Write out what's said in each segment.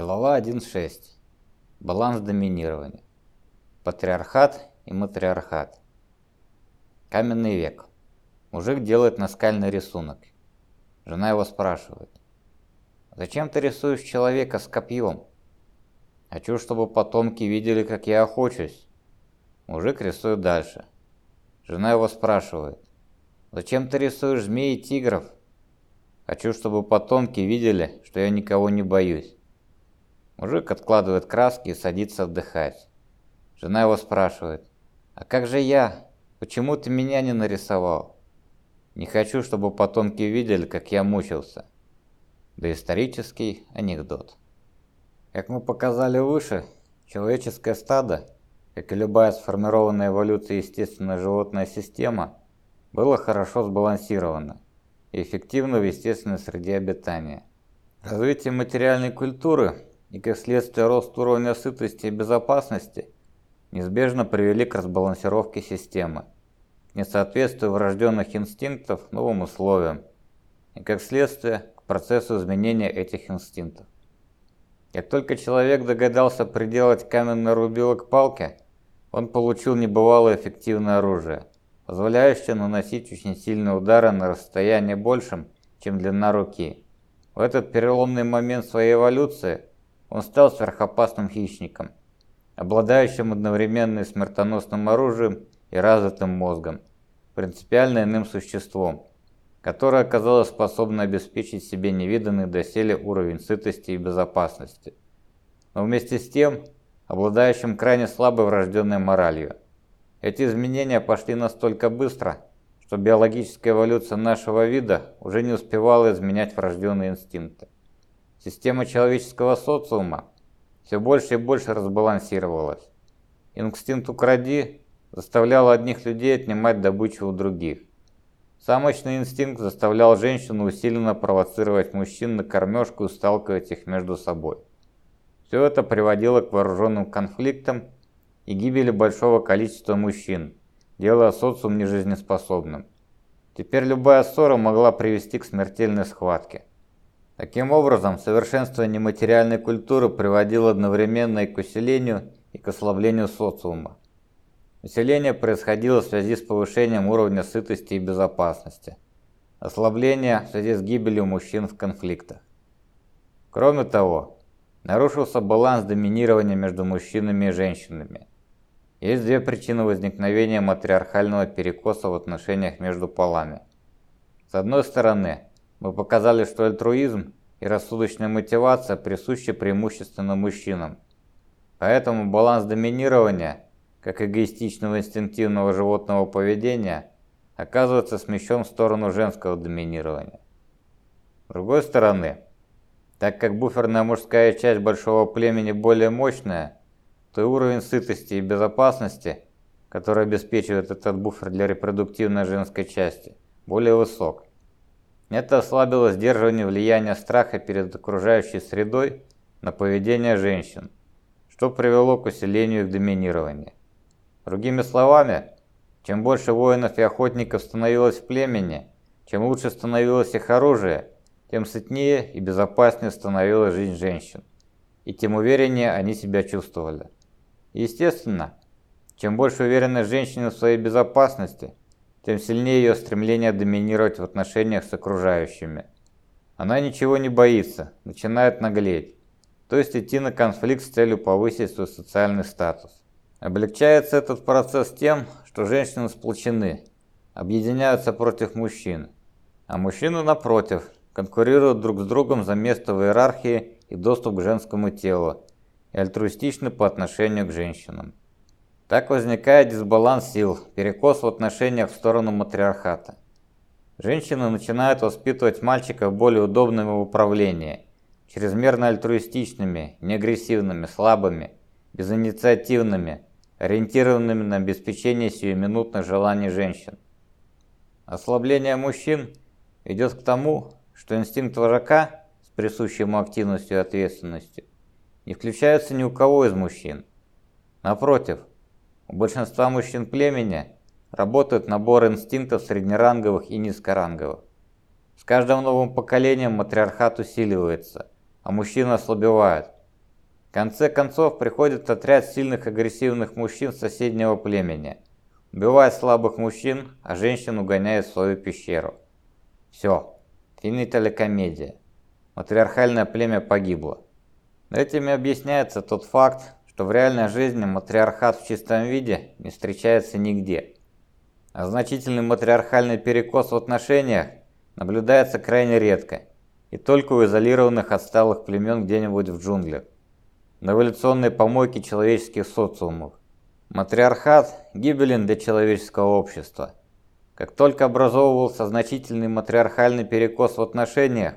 Глава 1.6. Баланс доминирования. Патриархат и матриархат. Каменный век. Мужик делает наскальный рисунок. Жена его спрашивает. «Зачем ты рисуешь человека с копьем?» «Хочу, чтобы потомки видели, как я охочусь». Мужик рисует дальше. Жена его спрашивает. «Зачем ты рисуешь змей и тигров?» «Хочу, чтобы потомки видели, что я никого не боюсь». Мужик откладывает краски и садится отдыхать. Жена его спрашивает, «А как же я? Почему ты меня не нарисовал?» «Не хочу, чтобы потомки видели, как я мучился». Доисторический анекдот. Как мы показали выше, человеческое стадо, как и любая сформированная эволюцией естественная животная система, было хорошо сбалансировано и эффективно в естественной среде обитания. Развитие материальной культуры и как следствие рост уровня сытости и безопасности неизбежно привели к разбалансировке системы, несоответствию врожденных инстинктов новым условиям и как следствие к процессу изменения этих инстинктов. Как только человек догадался приделать каменный рубило к палке, он получил небывалое эффективное оружие, позволяющее наносить очень сильные удары на расстояние большим, чем длина руки. В этот переломный момент своей эволюции он стал сверхопасным хищником, обладающим одновременно и смертоносным оружием и развитым мозгом, принципиально иным существом, которое оказалось способно обеспечить себе невиданный доселе уровень сытости и безопасности, но вместе с тем обладающим крайне слабой врожденной моралью. Эти изменения пошли настолько быстро, что биологическая эволюция нашего вида уже не успевала изменять врожденные инстинкты. Система человеческого социума все больше и больше разбалансировалась. Инстинкт «укради» заставлял одних людей отнимать добычу у других. Самочный инстинкт заставлял женщину усиленно провоцировать мужчин на кормежку и сталкивать их между собой. Все это приводило к вооруженным конфликтам и гибели большого количества мужчин, делая социум нежизнеспособным. Теперь любая ссора могла привести к смертельной схватке. Таким образом, совершенствование материальной культуры приводило одновременно и к усилению, и к ослаблению социума. Усиление происходило в связи с повышением уровня сытости и безопасности. Ослабление в связи с гибелью мужчин в конфликтах. Кроме того, нарушился баланс доминирования между мужчинами и женщинами. Есть две причины возникновения матриархального перекоса в отношениях между полами. С одной стороны, мы показали, что альтруизм и рассудочная мотивация присущи преимущественно мужчинам. Поэтому баланс доминирования, как эгоистичного инстинктивного животного поведения, оказывается смещен в сторону женского доминирования. С другой стороны, так как буферная мужская часть большого племени более мощная, то и уровень сытости и безопасности, который обеспечивает этот буфер для репродуктивной женской части, более высок. Это ослабило сдерживание влияния страха перед окружающей средой на поведение женщин, что привело к усилению их доминирования. Другими словами, чем больше воинов и охотников становилось в племени, чем лучше становилось их оружие, тем сытнее и безопаснее становилась жизнь женщин, и тем увереннее они себя чувствовали. естественно, чем больше уверенность женщины в своей безопасности – тем сильнее ее стремление доминировать в отношениях с окружающими. Она ничего не боится, начинает наглеть, то есть идти на конфликт с целью повысить свой социальный статус. Облегчается этот процесс тем, что женщины сплочены, объединяются против мужчин, а мужчины, напротив, конкурируют друг с другом за место в иерархии и доступ к женскому телу, и альтруистичны по отношению к женщинам. Так возникает дисбаланс сил, перекос в отношениях в сторону матриархата. Женщины начинают воспитывать мальчиков более удобными в управлении, чрезмерно альтруистичными, неагрессивными, слабыми, безинициативными, ориентированными на обеспечение сиюминутных желаний женщин. Ослабление мужчин идет к тому, что инстинкт вожака с присущей ему активностью и ответственностью не включается ни у кого из мужчин. Напротив, у большинства мужчин племени работает набор инстинктов среднеранговых и низкоранговых. С каждым новым поколением матриархат усиливается, а мужчины ослабевают, В конце концов приходит отряд сильных агрессивных мужчин соседнего племени. Убивает слабых мужчин, а женщин угоняет в свою пещеру. Все. Финитали комедия. Матриархальное племя погибло. Этим и объясняется тот факт, что в реальной жизни матриархат в чистом виде не встречается нигде. А значительный матриархальный перекос в отношениях наблюдается крайне редко и только у изолированных отсталых племен где-нибудь в джунглях. На эволюционной помойке человеческих социумов. Матриархат гибелен для человеческого общества. Как только образовывался значительный матриархальный перекос в отношениях,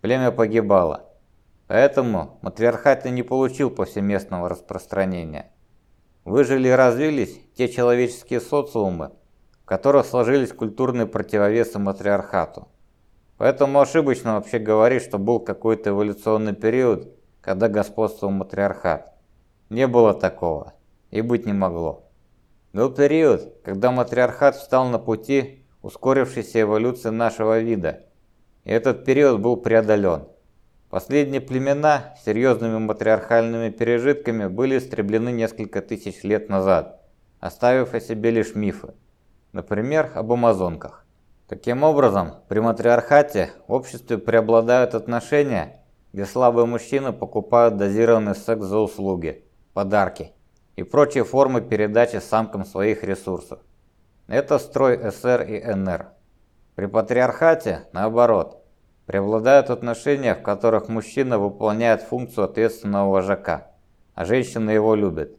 племя погибало. Поэтому матриархат не получил повсеместного распространения. Выжили и развились те человеческие социумы, в которых сложились культурные противовесы матриархату. Поэтому ошибочно вообще говорить, что был какой-то эволюционный период, когда господствовал матриархат. Не было такого и быть не могло. Был период, когда матриархат встал на пути ускорившейся эволюции нашего вида, и этот период был преодолен. Последние племена серьезными матриархальными пережитками были истреблены несколько тысяч лет назад, оставив о себе лишь мифы. Например, об амазонках. Таким образом, при матриархате в обществе преобладают отношения, где слабые мужчины покупают дозированный секс за услуги, подарки и прочие формы передачи самкам своих ресурсов. Это строй СР и НР. При патриархате, наоборот, Преобладают отношения, в которых мужчина выполняет функцию ответственного вожака, а женщина его любит.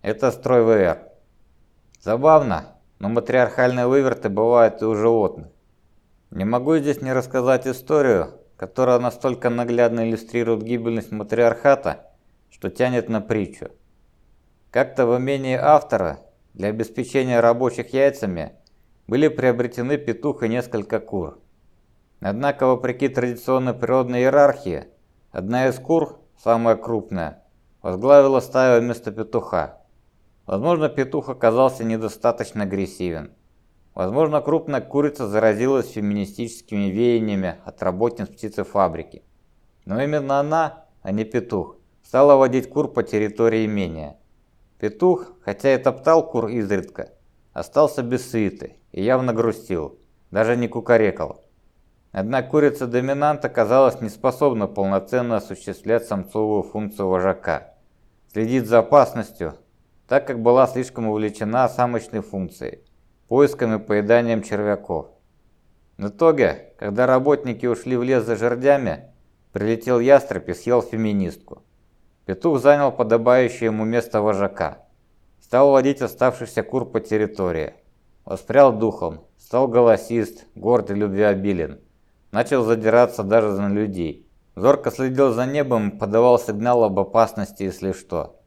Это строй ВР. Забавно, но матриархальные выверты бывают и у животных. Не могу здесь не рассказать историю, которая настолько наглядно иллюстрирует гибельность матриархата, что тянет на притчу. Как-то в имении автора для обеспечения рабочих яйцами были приобретены петух и несколько кур. Однако, вопреки традиционной природной иерархии, одна из кур, самая крупная, возглавила стаю вместо петуха. Возможно, петух оказался недостаточно агрессивен. Возможно, крупная курица заразилась феминистическими веяниями от работниц птицефабрики. Но именно она, а не петух, стала водить кур по территории имения. Петух, хотя и топтал кур изредка, остался без суеты и явно грустил, даже не кукарекал. Однако курица-доминант оказалась не способна полноценно осуществлять самцовую функцию вожака, следить за опасностью, так как была слишком увлечена самочной функцией, поиском и поеданием червяков. В итоге, когда работники ушли в лес за жердями, прилетел ястреб и съел феминистку. Петух занял подобающее ему место вожака. Стал водить оставшихся кур по территории. Воспрял духом, стал голосист, горд и любвеобилен. Начал задираться даже на людей. Зорко следил за небом подавал сигнал об опасности, если что.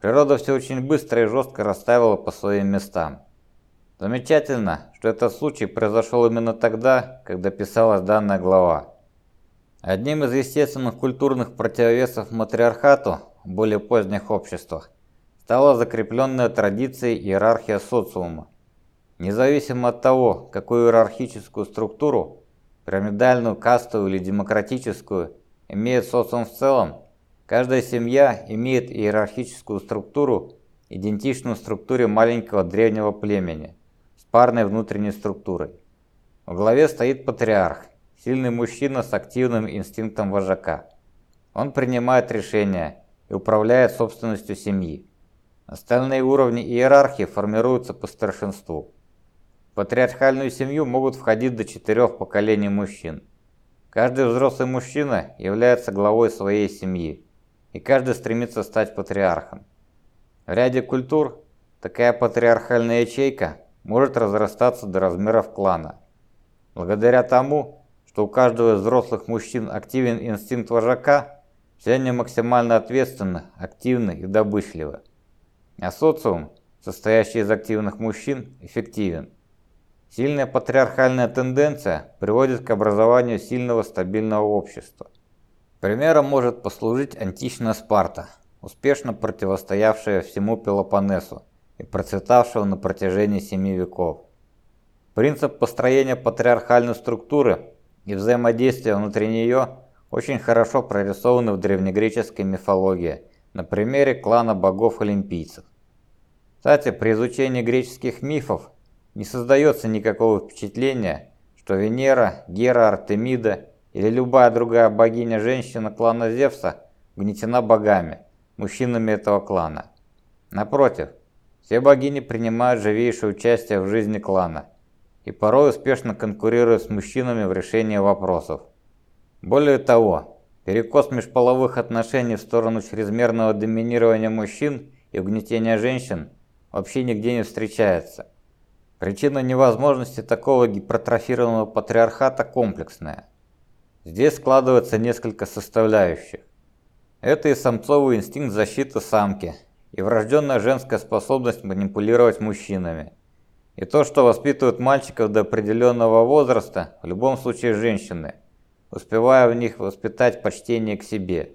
Природа все очень быстро и жестко расставила по своим местам. Замечательно, что этот случай произошел именно тогда, когда писалась данная глава. Одним из естественных культурных противовесов матриархату в более поздних обществах стала закрепленная традицией иерархия социума. Независимо от того, какую иерархическую структуру пирамидальную, кастовую или демократическую, имеет социум в целом, каждая семья имеет иерархическую структуру, идентичную структуре маленького древнего племени, с парной внутренней структурой. В главе стоит патриарх, сильный мужчина с активным инстинктом вожака. Он принимает решения и управляет собственностью семьи. Остальные уровни иерархии формируются по старшинству патриархальную семью могут входить до четырех поколений мужчин. Каждый взрослый мужчина является главой своей семьи, и каждый стремится стать патриархом. В ряде культур такая патриархальная ячейка может разрастаться до размеров клана. Благодаря тому, что у каждого из взрослых мужчин активен инстинкт вожака, все они максимально ответственны, активны и добычливы. А социум, состоящий из активных мужчин, эффективен. Сильная патриархальная тенденция приводит к образованию сильного стабильного общества. Примером может послужить античная Спарта, успешно противостоявшая всему Пелопоннесу и процветавшего на протяжении семи веков. Принцип построения патриархальной структуры и взаимодействия внутри нее очень хорошо прорисованы в древнегреческой мифологии на примере клана богов-олимпийцев. Кстати, при изучении греческих мифов не создается никакого впечатления, что Венера, Гера, Артемида или любая другая богиня-женщина клана Зевса гнетена богами, мужчинами этого клана. Напротив, все богини принимают живейшее участие в жизни клана и порой успешно конкурируют с мужчинами в решении вопросов. Более того, перекос межполовых отношений в сторону чрезмерного доминирования мужчин и угнетения женщин вообще нигде не встречается. Причина невозможности такого гипертрофированного патриархата комплексная. Здесь складывается несколько составляющих. Это и самцовый инстинкт защиты самки, и врожденная женская способность манипулировать мужчинами. И то, что воспитывают мальчиков до определенного возраста, в любом случае женщины, успевая в них воспитать почтение к себе.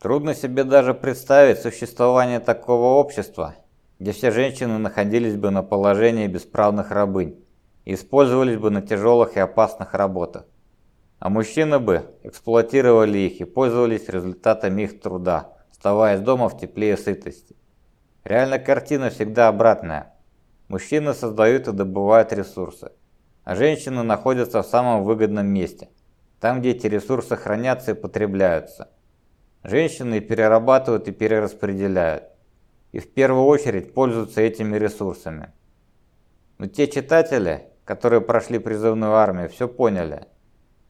Трудно себе даже представить существование такого общества, где все женщины находились бы на положении бесправных рабынь и использовались бы на тяжелых и опасных работах. А мужчины бы эксплуатировали их и пользовались результатами их труда, оставаясь дома в тепле и сытости. Реальная картина всегда обратная. Мужчины создают и добывают ресурсы, а женщины находятся в самом выгодном месте, там, где эти ресурсы хранятся и потребляются. Женщины перерабатывают и перераспределяют, и в первую очередь пользуются этими ресурсами. Но те читатели, которые прошли призывную армию, все поняли.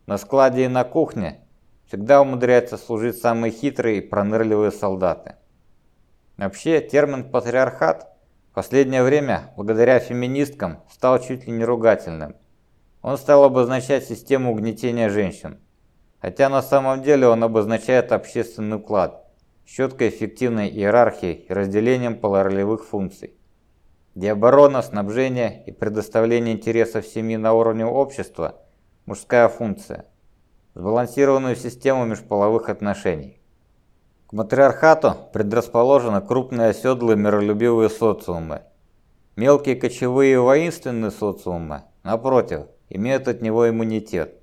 На складе и на кухне всегда умудряются служить самые хитрые и пронырливые солдаты. Вообще, термин «патриархат» в последнее время, благодаря феминисткам, стал чуть ли не ругательным. Он стал обозначать систему угнетения женщин. Хотя на самом деле он обозначает общественный уклад, четкой эффективной иерархией и разделением полуролевых функций, где оборона, снабжение и предоставление интересов семьи на уровне общества – мужская функция, сбалансированную систему межполовых отношений. К матриархату предрасположены крупные оседлые миролюбивые социумы. Мелкие кочевые и воинственные социумы, напротив, имеют от него иммунитет,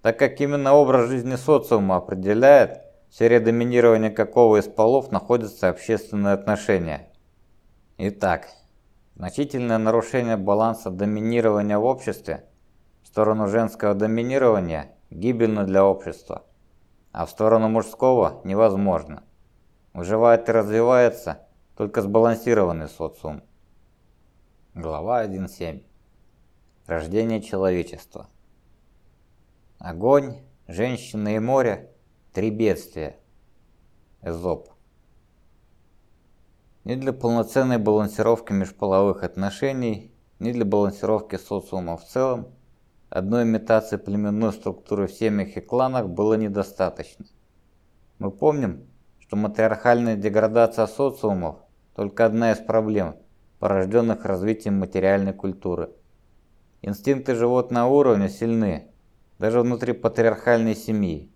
так как именно образ жизни социума определяет, в сфере доминирования какого из полов находятся общественные отношения. Итак, значительное нарушение баланса доминирования в обществе в сторону женского доминирования гибельно для общества а в сторону мужского невозможно. Выживает и развивается только сбалансированный социум. Глава 1.7. Рождение человечества. Огонь, женщины и море – три бедствия. Эзоп. Ни для полноценной балансировки межполовых отношений, ни для балансировки социума в целом – Одной имитации племенной структуры в семьях и кланах было недостаточно. Мы помним, что матриархальная деградация социумов – только одна из проблем, порожденных развитием материальной культуры. Инстинкты животного уровня сильны, даже внутри патриархальной семьи,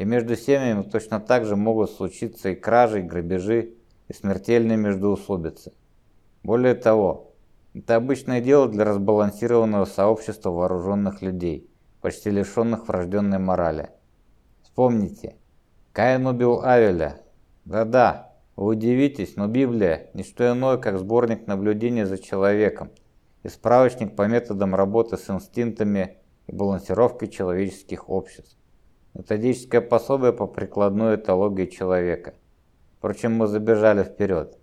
и между семьями точно так же могут случиться и кражи, и грабежи, и смертельные междоусобицы. Более того, это обычное дело для разбалансированного сообщества вооруженных людей, почти лишенных врожденной морали. Вспомните, Каин убил Авеля. Да-да, вы удивитесь, но Библия – не что иное, как сборник наблюдений за человеком и справочник по методам работы с инстинктами и балансировкой человеческих обществ. Методическое пособие по прикладной этологии человека. Впрочем, мы забежали вперед.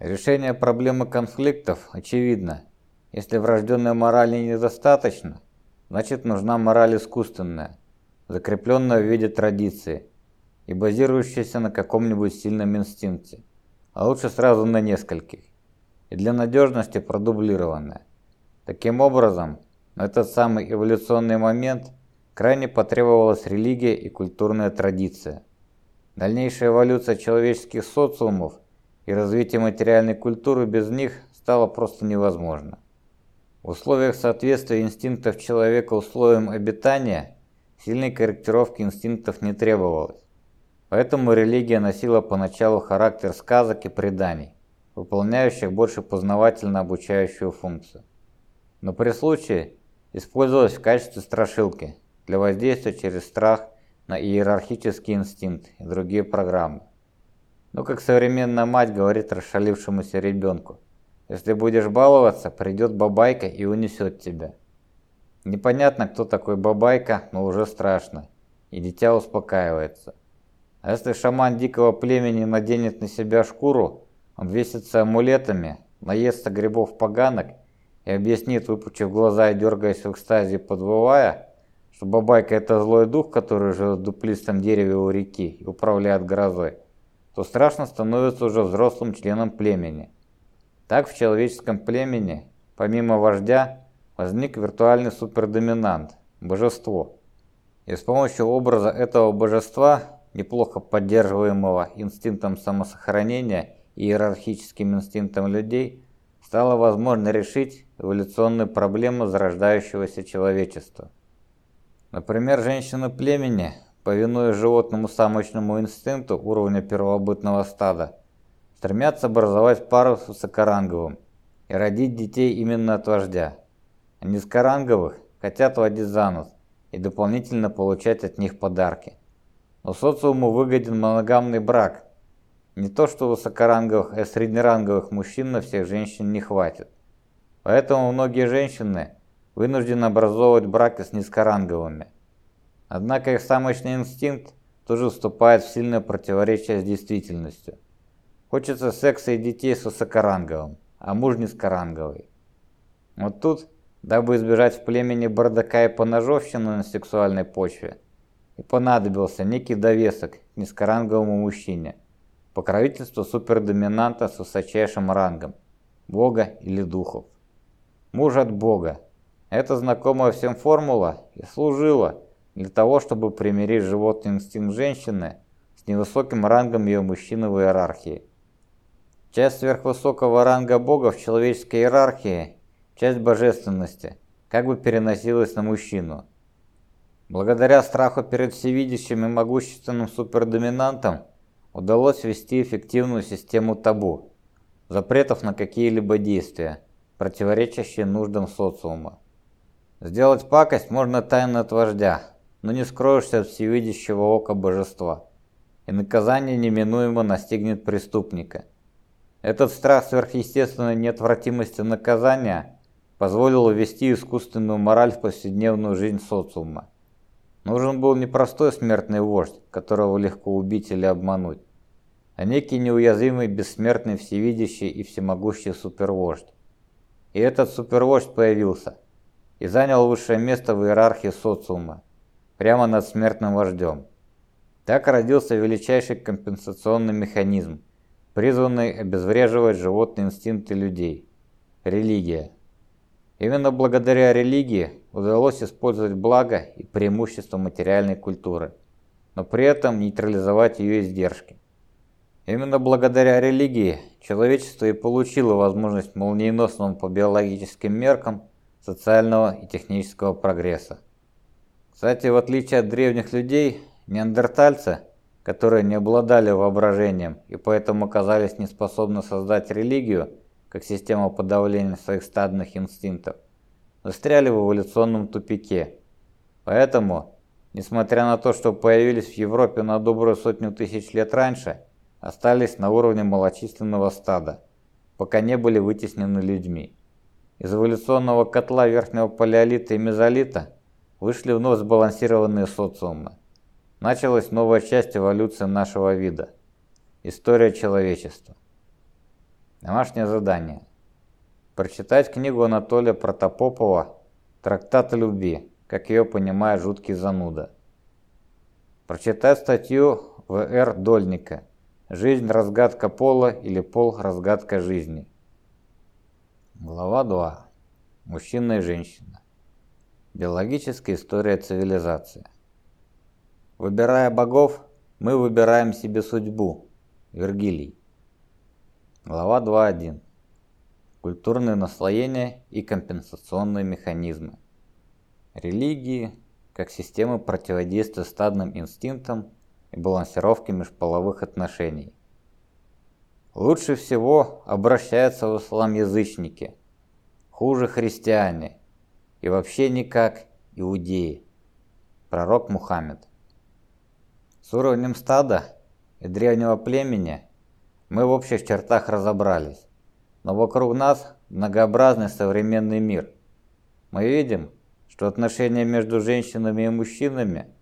Решение проблемы конфликтов очевидно. Если врожденной морали недостаточно, значит нужна мораль искусственная, закрепленная в виде традиции и базирующаяся на каком-нибудь сильном инстинкте, а лучше сразу на нескольких, и для надежности продублированная. Таким образом, этот самый эволюционный момент крайне потребовалась религия и культурная традиция. Дальнейшая эволюция человеческих социумов – и развитие материальной культуры без них стало просто невозможно. В условиях соответствия инстинктов человека условиям обитания сильной корректировки инстинктов не требовалось. Поэтому религия носила поначалу характер сказок и преданий, выполняющих больше познавательно обучающую функцию. Но при случае использовалась в качестве страшилки для воздействия через страх на иерархический инстинкт и другие программы. Ну, как современная мать говорит расшалившемуся ребенку. Если будешь баловаться, придет бабайка и унесет тебя. Непонятно, кто такой бабайка, но уже страшно. И дитя успокаивается. А если шаман дикого племени наденет на себя шкуру, обвесится амулетами, наестся грибов поганок и объяснит, выпучив глаза и дергаясь в экстазе, подвывая, что бабайка это злой дух, который живет в дуплистом дереве у реки и управляет грозой, то страшно становится уже взрослым членом племени. Так в человеческом племени, помимо вождя, возник виртуальный супердоминант – божество. И с помощью образа этого божества, неплохо поддерживаемого инстинктом самосохранения и иерархическим инстинктом людей, стало возможно решить эволюционную проблему зарождающегося человечества. Например, женщины племени, повинуясь животному самочному инстинкту уровня первобытного стада, стремятся образовать пару с высокоранговым и родить детей именно от вождя. А низкоранговых хотят водить за нос и дополнительно получать от них подарки. Но социуму выгоден моногамный брак. Не то что высокоранговых, а среднеранговых мужчин на всех женщин не хватит. Поэтому многие женщины вынуждены образовывать браки с низкоранговыми. Однако их самочный инстинкт тоже вступает в сильное противоречие с действительностью. Хочется секса и детей с высокоранговым, а муж низкоранговый. Вот тут, дабы избежать в племени бардака и поножовщины на сексуальной почве, и понадобился некий довесок к низкоранговому мужчине, покровительство супердоминанта с высочайшим рангом, бога или духов. Муж от бога. Эта знакомая всем формула и служила для того, чтобы примирить животный инстинкт женщины с невысоким рангом ее мужчины в иерархии. Часть сверхвысокого ранга Бога в человеческой иерархии, часть божественности, как бы переносилась на мужчину. Благодаря страху перед всевидящим и могущественным супердоминантом удалось ввести эффективную систему табу, запретов на какие-либо действия, противоречащие нуждам социума. Сделать пакость можно тайно от вождя, но не скроешься от всевидящего ока божества, и наказание неминуемо настигнет преступника – этот страх сверхъестественной неотвратимости наказания позволил ввести искусственную мораль в повседневную жизнь социума. Нужен был не простой смертный вождь, которого легко убить или обмануть, а некий неуязвимый, бессмертный, всевидящий и всемогущий супервождь. И этот супервождь появился и занял высшее место в иерархии социума, прямо над смертным вождем. Так родился величайший компенсационный механизм, призванный обезвреживать животные инстинкты людей – религия. Именно благодаря религии удалось использовать благо и преимущества материальной культуры, но при этом нейтрализовать ее издержки. Именно благодаря религии человечество и получило возможность молниеносного по биологическим меркам социального и технического прогресса. Кстати, в отличие от древних людей, неандертальцы – которые не обладали воображением и поэтому оказались неспособны создать религию как систему подавления своих стадных инстинктов, застряли в эволюционном тупике. Поэтому, несмотря на то, что появились в Европе на добрую сотню тысяч лет раньше, остались на уровне малочисленного стада, пока не были вытеснены людьми. Из эволюционного котла верхнего палеолита и мезолита вышли вновь сбалансированные социумы. Началась новая часть эволюции нашего вида. История человечества. Домашнее задание. Прочитать книгу Анатолия Протопопова «Трактат о любви», как ее понимает жуткий зануда. Прочитать статью В.Р. Дольника «Жизнь – разгадка пола» или «Пол – разгадка жизни». Глава 2. Мужчина и женщина. Биологическая история цивилизации. Выбирая богов, мы выбираем себе судьбу. Вергилий. Глава 2.1. Культурные наслоения и компенсационные механизмы. Религии как системы противодействия стадным инстинктам и балансировки межполовых отношений. Лучше всего обращаются в ислам язычники, хуже христиане и вообще никак иудеи. Пророк Мухаммед. С уровнем стада и древнего племени мы в общих чертах разобрались. Но вокруг нас многообразный современный мир. Мы видим, что отношения между женщинами и мужчинами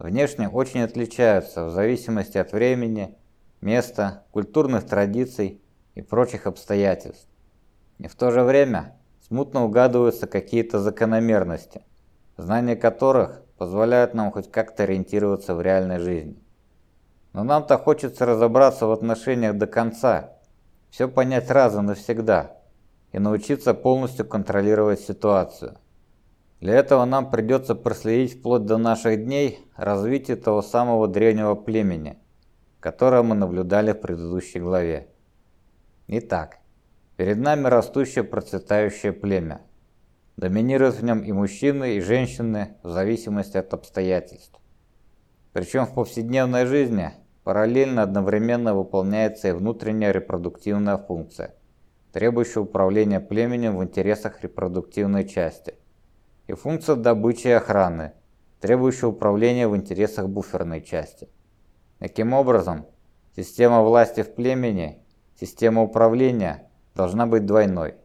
внешне очень отличаются в зависимости от времени, места, культурных традиций и прочих обстоятельств. И в то же время смутно угадываются какие-то закономерности, знание которых позволяет нам хоть как-то ориентироваться в реальной жизни. Но нам-то хочется разобраться в отношениях до конца, все понять раз и навсегда и научиться полностью контролировать ситуацию. Для этого нам придется проследить вплоть до наших дней развитие того самого древнего племени, которое мы наблюдали в предыдущей главе. Итак, перед нами растущее процветающее племя. Доминируют в нем и мужчины, и женщины в зависимости от обстоятельств. Причем в повседневной жизни параллельно одновременно выполняется и внутренняя репродуктивная функция, требующая управления племенем в интересах репродуктивной части – и функция добычи и охраны, требующая управления в интересах буферной части. Таким образом, система власти в племени, система управления должна быть двойной.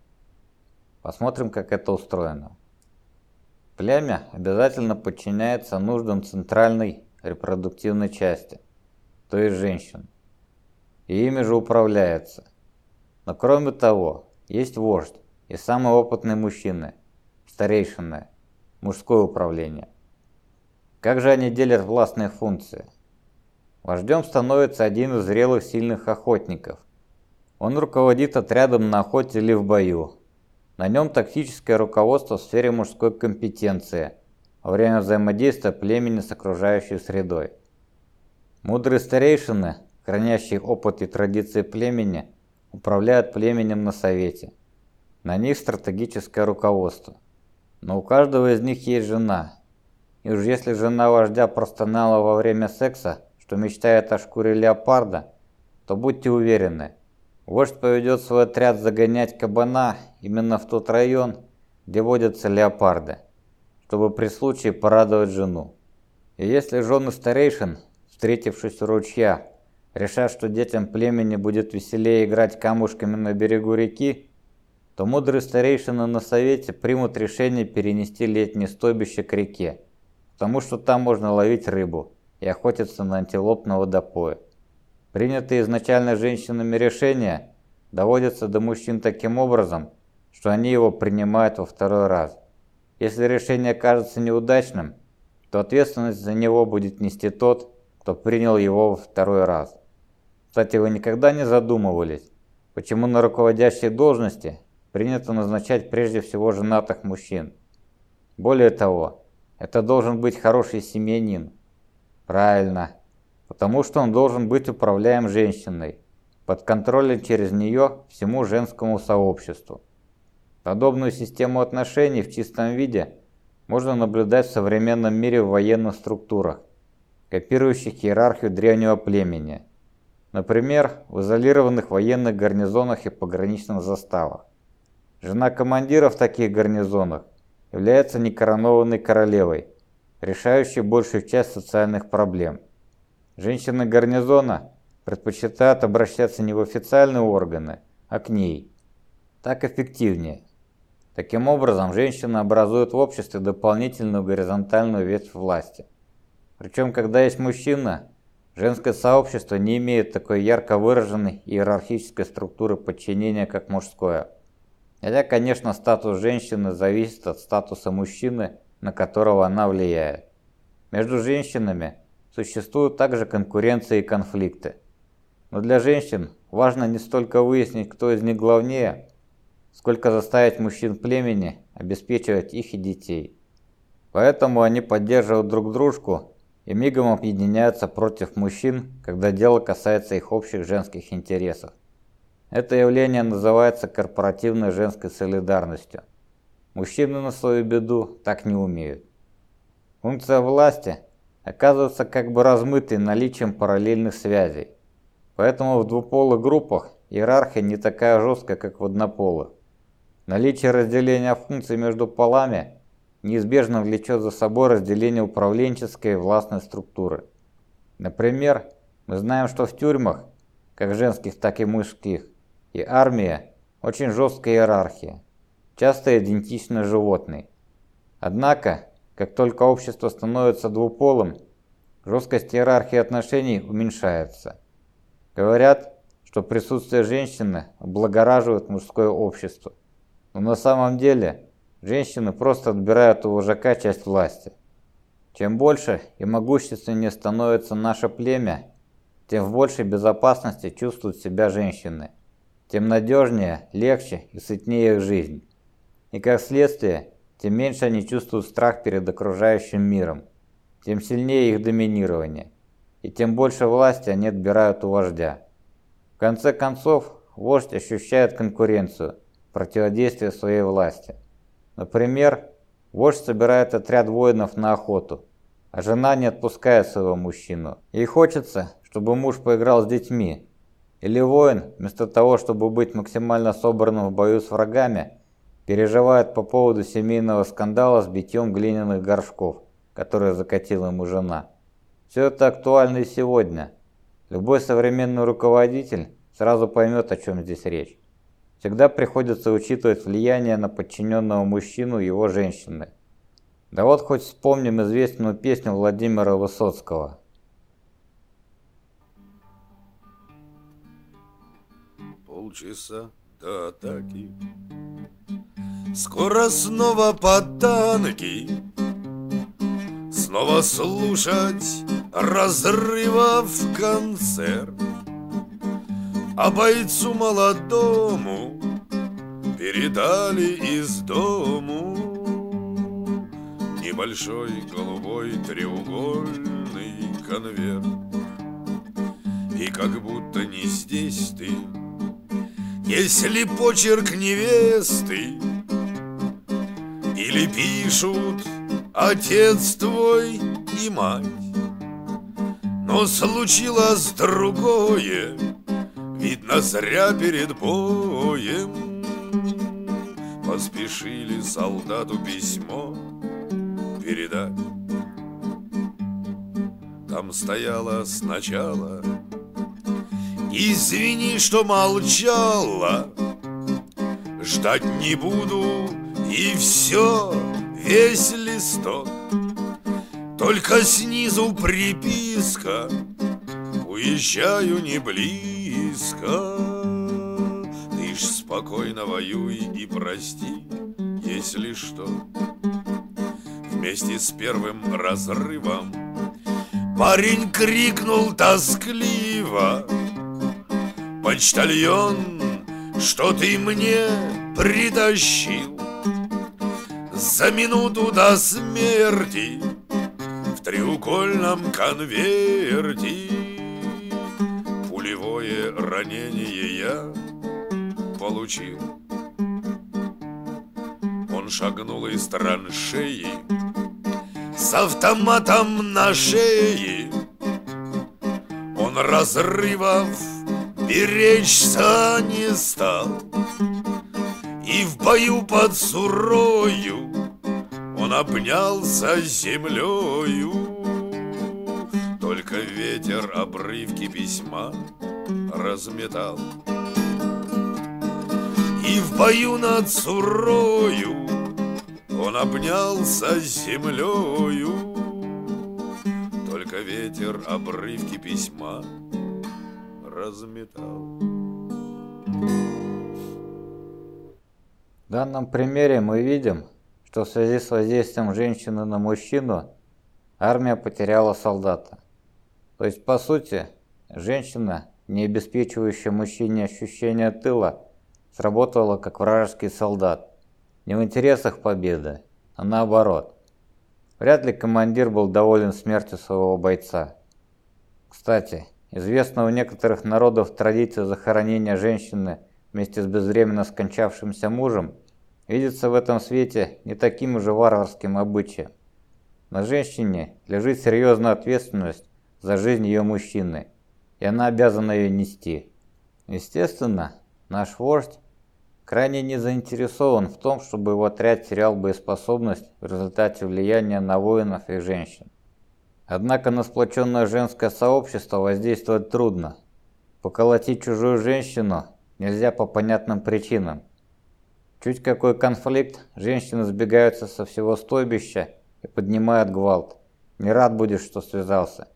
Посмотрим, как это устроено. Племя обязательно подчиняется нуждам центральной репродуктивной части, то есть женщин, и ими же управляется. Но кроме того, есть вождь и самый опытный мужчина, старейшина, мужское управление. Как же они делят властные функции? Вождем становится один из зрелых сильных охотников. Он руководит отрядом на охоте или в бою. На нем тактическое руководство в сфере мужской компетенции во время взаимодействия племени с окружающей средой. Мудрые старейшины, хранящие опыт и традиции племени, управляют племенем на совете. На них стратегическое руководство. Но у каждого из них есть жена. И уж если жена вождя простонала во время секса, что мечтает о шкуре леопарда, то будьте уверены, вождь поведет свой отряд загонять кабана именно в тот район, где водятся леопарды, чтобы при случае порадовать жену. И если жены старейшин, встретившись у ручья, решат, что детям племени будет веселее играть камушками на берегу реки, то мудрые старейшины на совете примут решение перенести летнее стойбище к реке, потому что там можно ловить рыбу и охотиться на антилоп на водопое. Принятые изначально женщинами решения доводятся до мужчин таким образом, что они его принимают во второй раз. Если решение кажется неудачным, то ответственность за него будет нести тот, кто принял его во второй раз. Кстати, вы никогда не задумывались, почему на руководящей должности принято назначать прежде всего женатых мужчин. Более того, это должен быть хороший семьянин. Правильно, потому что он должен быть управляем женщиной, под контролем через нее всему женскому сообществу. Подобную систему отношений в чистом виде можно наблюдать в современном мире в военных структурах, копирующих иерархию древнего племени. Например, в изолированных военных гарнизонах и пограничных заставах. Жена командира в таких гарнизонах является некоронованной королевой, решающей большую часть социальных проблем. Женщины гарнизона предпочитают обращаться не в официальные органы, а к ней. Так эффективнее. Таким образом, женщины образуют в обществе дополнительную горизонтальную ветвь власти. Причем, когда есть мужчина, женское сообщество не имеет такой ярко выраженной иерархической структуры подчинения, как мужское. Хотя, конечно, статус женщины зависит от статуса мужчины, на которого она влияет. Между женщинами существуют также конкуренция и конфликты. Но для женщин важно не столько выяснить, кто из них главнее, сколько заставить мужчин племени обеспечивать их и детей. Поэтому они поддерживают друг дружку и мигом объединяются против мужчин, когда дело касается их общих женских интересов. Это явление называется корпоративной женской солидарностью. Мужчины на свою беду так не умеют. Функция власти оказывается как бы размытой наличием параллельных связей. Поэтому в двуполых группах иерархия не такая жесткая, как в однополых. Наличие разделения функций между полами неизбежно влечет за собой разделение управленческой и властной структуры. Например, мы знаем, что в тюрьмах как женских, так и мужских, и армия – очень жесткая иерархия, часто идентична животной. Однако, как только общество становится двуполым, жесткость иерархии отношений уменьшается. Говорят, что присутствие женщины облагораживает мужское общество. Но на самом деле женщины просто отбирают у вожака часть власти. Чем больше и могущественнее становится наше племя, тем в большей безопасности чувствуют себя женщины, тем надежнее, легче и сытнее их жизнь. И как следствие, тем меньше они чувствуют страх перед окружающим миром, тем сильнее их доминирование, и тем больше власти они отбирают у вождя. В конце концов, вождь ощущает конкуренцию, противодействие своей власти. Например, вождь собирает отряд воинов на охоту, а жена не отпускает своего мужчину. Ей хочется, чтобы муж поиграл с детьми. Или воин, вместо того, чтобы быть максимально собранным в бою с врагами, переживает по поводу семейного скандала с битьем глиняных горшков, которые закатила ему жена. Все это актуально и сегодня. Любой современный руководитель сразу поймет, о чем здесь речь. Всегда приходится учитывать влияние на подчиненного мужчину его женщины. Да вот хоть вспомним известную песню Владимира Высоцкого. Полчаса до атаки Скоро снова по танки Снова слушать разрывов концерт А бойцу молодому Передали из дому. Небольшой голубой треугольный конверт. И как будто не здесь ты Если почерк невесты Или пишут отец твой и мать Но случилось другое Видно, зря перед боем. Поспешили солдату письмо передать. Там стояла сначала Извини, что молчала. Ждать не буду и все весь листок. Только снизу приписка Уезжаю не близко. Ты ж спокойно воюй и прости, если что. Вместе с первым разрывом Парень крикнул тоскливо Почтальон, что ты мне притащил. За минуту до смерти В треугольном конверте Пулевое ранение я получил. Он шагнул из траншеи С автоматом на шее. Он разрывов беречься не стал и в бою под Сурою Он обнялся землею. Только ветер обрывки письма разметал. И в бою над Сурою Он обнялся землею. Только ветер обрывки письма разметал. В данном примере мы видим, что в связи с воздействием женщины на мужчину армия потеряла солдата. То есть, по сути, женщина, не обеспечивающая мужчине ощущение тыла, сработала как вражеский солдат. Не в интересах победы, а наоборот. Вряд ли командир был доволен смертью своего бойца. Кстати, известна у некоторых народов традиция захоронения женщины – вместе с безвременно скончавшимся мужем, видится в этом свете не таким уже варварским обычаем. На женщине лежит серьезная ответственность за жизнь ее мужчины, и она обязана ее нести. Естественно, наш вождь крайне не заинтересован в том, чтобы его отряд терял боеспособность в результате влияния на воинов и женщин. Однако на сплоченное женское сообщество воздействовать трудно, поколотить чужую женщину нельзя по понятным причинам. Чуть какой конфликт, женщины сбегаются со всего стойбища и поднимают гвалт. Не рад будешь, что связался.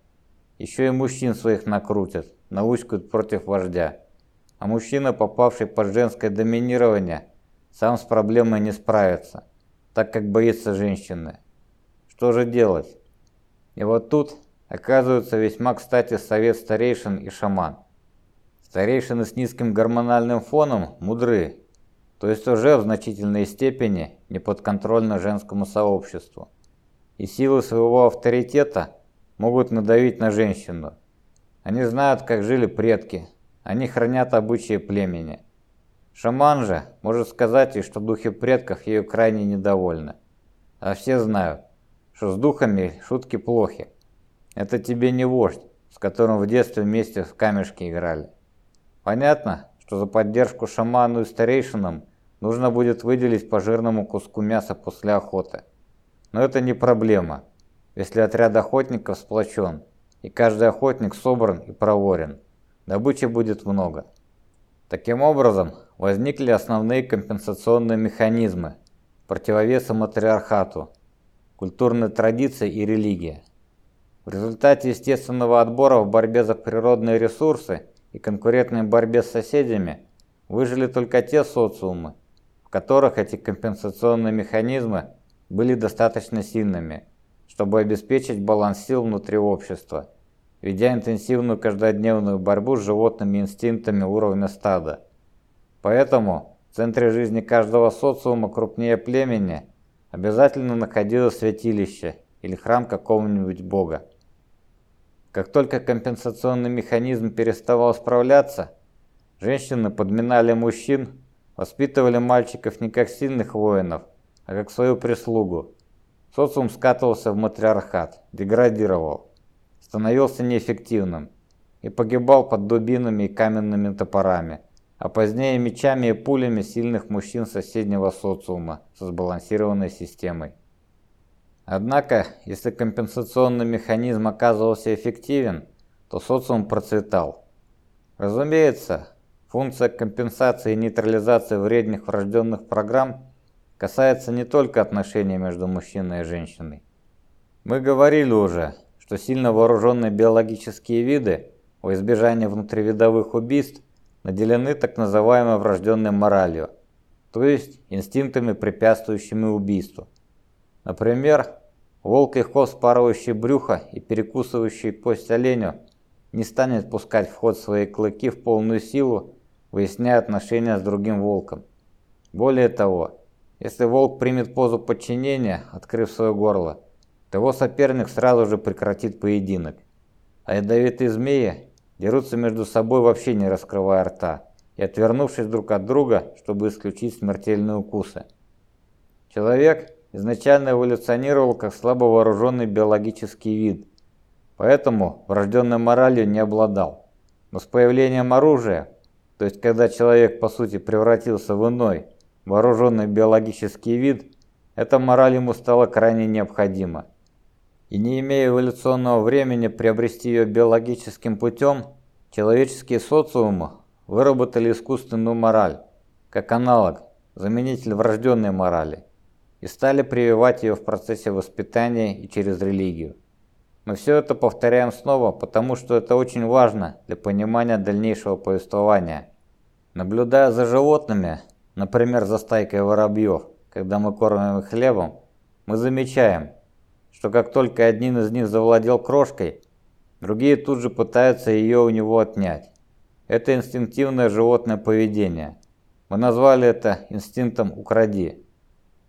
Еще и мужчин своих накрутят, науськают против вождя. А мужчина, попавший под женское доминирование, сам с проблемой не справится, так как боится женщины. Что же делать? И вот тут оказывается весьма кстати совет старейшин и шаман. Старейшины с низким гормональным фоном мудры, то есть уже в значительной степени не подконтрольны женскому сообществу. И силы своего авторитета могут надавить на женщину. Они знают, как жили предки, они хранят обычаи племени. Шаман же может сказать ей, что духи предков ею крайне недовольны. А все знают, что с духами шутки плохи. Это тебе не вождь, с которым в детстве вместе в камешки играли. Понятно, что за поддержку шаману и старейшинам нужно будет выделить по жирному куску мяса после охоты. Но это не проблема, если отряд охотников сплочен, и каждый охотник собран и проворен. Добычи будет много. Таким образом, возникли основные компенсационные механизмы, противовесы матриархату, культурные традиции и религия. В результате естественного отбора в борьбе за природные ресурсы и конкурентной борьбе с соседями выжили только те социумы, в которых эти компенсационные механизмы были достаточно сильными, чтобы обеспечить баланс сил внутри общества – ведя интенсивную каждодневную борьбу с животными инстинктами уровня стада. Поэтому в центре жизни каждого социума крупнее племени обязательно находилось святилище или храм какого-нибудь бога. Как только компенсационный механизм переставал справляться, женщины подминали мужчин, воспитывали мальчиков не как сильных воинов, а как свою прислугу. Социум скатывался в матриархат, деградировал становился неэффективным и погибал под дубинами и каменными топорами, а позднее мечами и пулями сильных мужчин соседнего социума со сбалансированной системой. Однако, если компенсационный механизм оказывался эффективен, то социум процветал. Разумеется, функция компенсации и нейтрализации вредных врожденных программ касается не только отношений между мужчиной и женщиной. Мы говорили уже, что сильно вооруженные биологические виды во избежание внутривидовых убийств наделены так называемой врожденной моралью, то есть инстинктами, препятствующими убийству. Например, волк и хвост, спарывающий брюхо и перекусывающий кость оленю, не станет пускать в ход свои клыки в полную силу, выясняя отношения с другим волком. Более того, если волк примет позу подчинения, открыв свое горло, того соперник сразу же прекратит поединок. А ядовитые змеи дерутся между собой вообще не раскрывая рта и отвернувшись друг от друга, чтобы исключить смертельные укусы. Человек изначально эволюционировал как слабо вооруженный биологический вид, поэтому врожденной моралью не обладал. Но с появлением оружия, то есть когда человек по сути превратился в иной, вооруженный биологический вид, эта мораль ему стала крайне необходима и не имея эволюционного времени приобрести ее биологическим путем, человеческие социумы выработали искусственную мораль, как аналог, заменитель врожденной морали, и стали прививать ее в процессе воспитания и через религию. Мы все это повторяем снова, потому что это очень важно для понимания дальнейшего повествования. Наблюдая за животными, например, за стайкой воробьев, когда мы кормим их хлебом, мы замечаем, что как только один из них завладел крошкой, другие тут же пытаются ее у него отнять. Это инстинктивное животное поведение. Мы назвали это инстинктом «укради».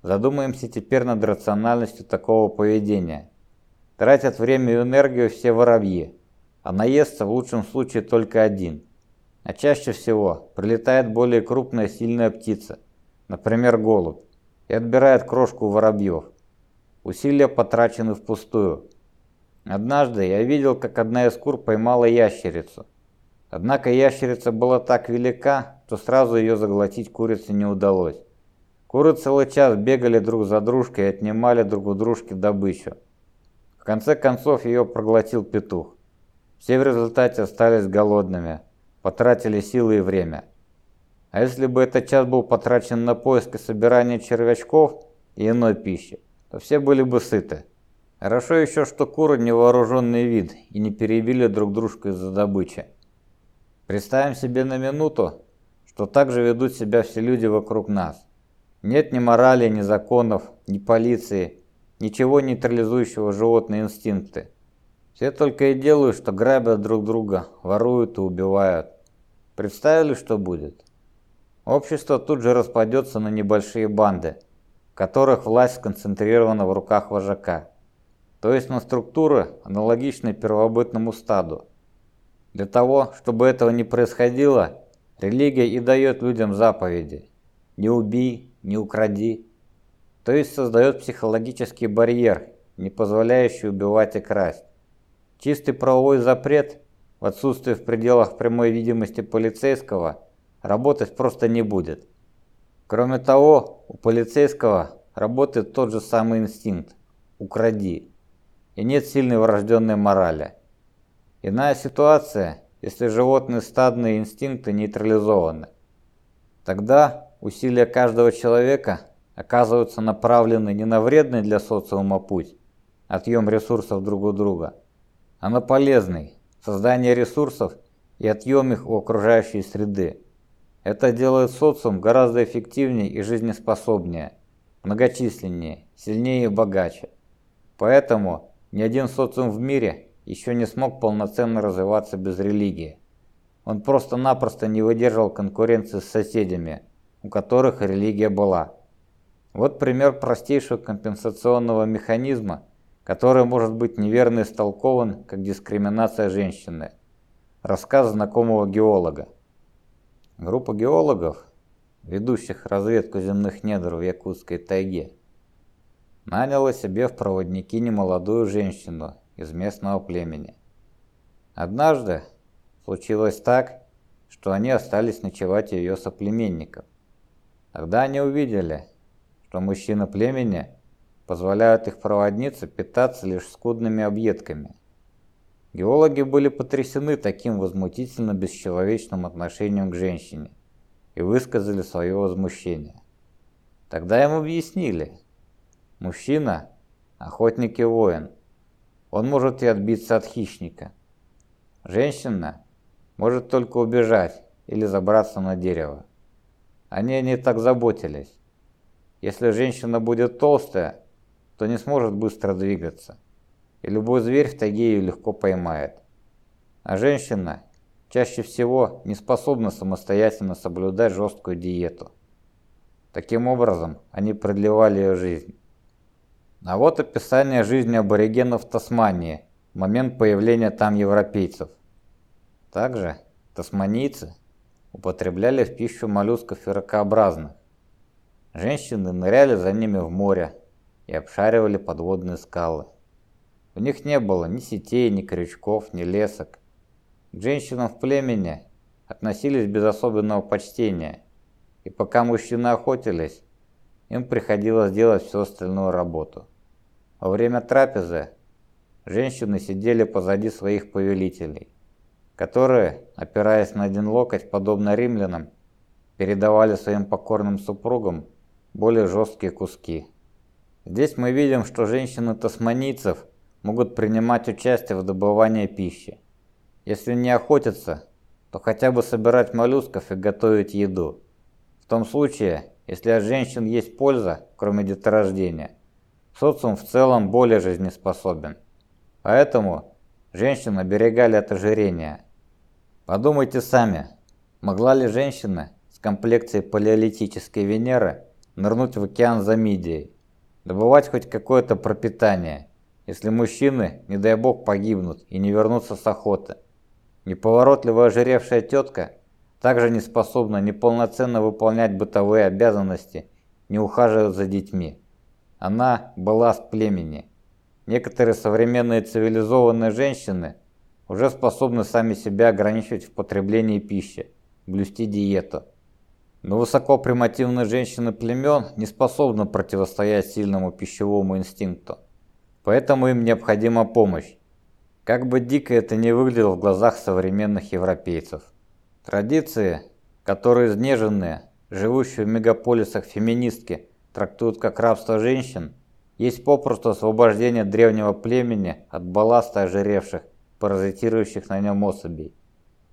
Задумаемся теперь над рациональностью такого поведения. Тратят время и энергию все воробьи, а наестся в лучшем случае только один. А чаще всего прилетает более крупная сильная птица, например голубь, и отбирает крошку у воробьев. Усилия потрачены впустую. Однажды я видел, как одна из кур поймала ящерицу. Однако ящерица была так велика, что сразу ее заглотить курице не удалось. Куры целый час бегали друг за дружкой и отнимали друг у дружки добычу. В конце концов ее проглотил петух. Все в результате остались голодными, потратили силы и время. А если бы этот час был потрачен на поиск и собирание червячков и иной пищи, то все были бы сыты. Хорошо еще, что куры невооруженный вид и не перебили друг дружку из-за добычи. Представим себе на минуту, что так же ведут себя все люди вокруг нас. Нет ни морали, ни законов, ни полиции, ничего нейтрализующего животные инстинкты. Все только и делают, что грабят друг друга, воруют и убивают. Представили, что будет? Общество тут же распадется на небольшие банды, которых власть сконцентрирована в руках вожака. То есть на структуры, аналогичные первобытному стаду. Для того, чтобы этого не происходило, религия и дает людям заповеди. Не убий, не укради. То есть создает психологический барьер, не позволяющий убивать и красть. Чистый правовой запрет, в отсутствие в пределах прямой видимости полицейского, работать просто не будет. Кроме того, у полицейского работает тот же самый инстинкт – укради. И нет сильной врожденной морали. Иная ситуация, если животные стадные инстинкты нейтрализованы. Тогда усилия каждого человека оказываются направлены не на вредный для социума путь, отъем ресурсов друг у друга, а на полезный, создание ресурсов и отъем их у окружающей среды. Это делает социум гораздо эффективнее и жизнеспособнее, многочисленнее, сильнее и богаче. Поэтому ни один социум в мире еще не смог полноценно развиваться без религии. Он просто-напросто не выдерживал конкуренции с соседями, у которых религия была. Вот пример простейшего компенсационного механизма, который может быть неверно истолкован как дискриминация женщины. Рассказ знакомого геолога. Группа геологов, ведущих разведку земных недр в Якутской тайге, наняла себе в проводники немолодую женщину из местного племени. Однажды случилось так, что они остались ночевать у ее соплеменников. Тогда они увидели, что мужчина племени позволяют их проводнице питаться лишь скудными объедками. Геологи были потрясены таким возмутительно бесчеловечным отношением к женщине и высказали свое возмущение. Тогда им объяснили. Мужчина – охотник и воин. Он может и отбиться от хищника. Женщина может только убежать или забраться на дерево. Они не так заботились. Если женщина будет толстая, то не сможет быстро двигаться, и любой зверь в тайге ее легко поймает. А женщина чаще всего не способна самостоятельно соблюдать жесткую диету. Таким образом, они продлевали ее жизнь. А вот описание жизни аборигенов Тасмании в момент появления там европейцев. Также тасманийцы употребляли в пищу моллюсков и ракообразных. Женщины ныряли за ними в море, и обшаривали подводные скалы. У них не было ни сетей, ни крючков, ни лесок. К женщинам в племени относились без особенного почтения, и пока мужчины охотились, им приходилось делать всю остальную работу. Во время трапезы женщины сидели позади своих повелителей, которые, опираясь на один локоть, подобно римлянам, передавали своим покорным супругам более жесткие куски. Здесь мы видим, что женщины тасманийцев могут принимать участие в добывании пищи. Если не охотятся, то хотя бы собирать моллюсков и готовить еду. В том случае, если от женщин есть польза, кроме деторождения, социум в целом более жизнеспособен. Поэтому женщин оберегали от ожирения. Подумайте сами, могла ли женщина с комплекцией палеолитической Венеры нырнуть в океан за мидией? добывать хоть какое-то пропитание, если мужчины, не дай бог, погибнут и не вернутся с охоты. Неповоротливая ожиревшая тетка также не способна неполноценно выполнять бытовые обязанности, не ухаживать за детьми. Она была с племени. Некоторые современные цивилизованные женщины уже способны сами себя ограничивать в потреблении пищи, блюсти диету. Но высокопримативные женщины племен не способны противостоять сильному пищевому инстинкту. Поэтому им необходима помощь. Как бы дико это ни выглядело в глазах современных европейцев. Традиции, которые изнеженные, живущие в мегаполисах феминистки, трактуют как рабство женщин, есть попросту освобождение древнего племени от балласта ожиревших, паразитирующих на нем особей,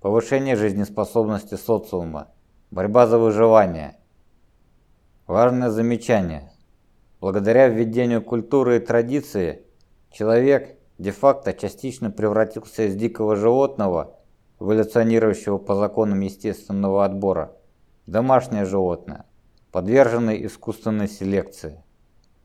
повышение жизнеспособности социума, борьба за выживание. Важное замечание. Благодаря введению культуры и традиции, человек де-факто частично превратился из дикого животного, эволюционирующего по законам естественного отбора, в домашнее животное, подверженное искусственной селекции.